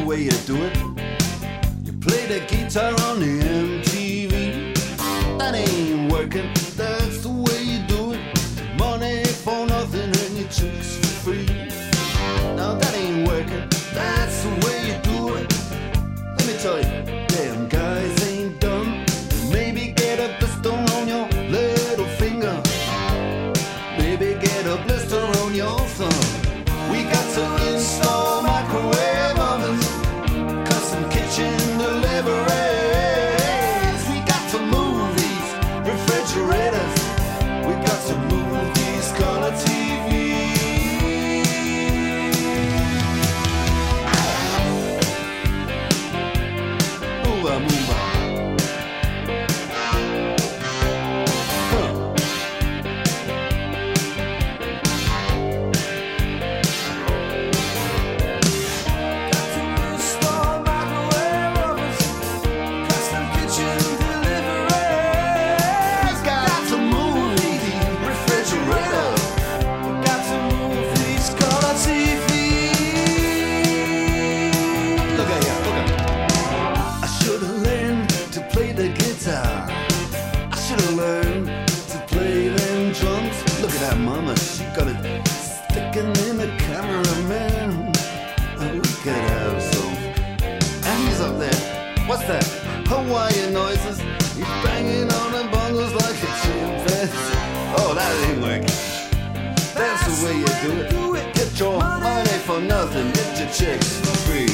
way you do it. You play the guitar on the refrigerators. That mama, she got it sticking in the cameraman. Oh, we could have some. And he's up there. What's that? Hawaiian noises. He's banging on the bongos like a chimpanzee. Oh, that ain't working. That's the way you do it. Get your money for nothing. Get your chicks for free.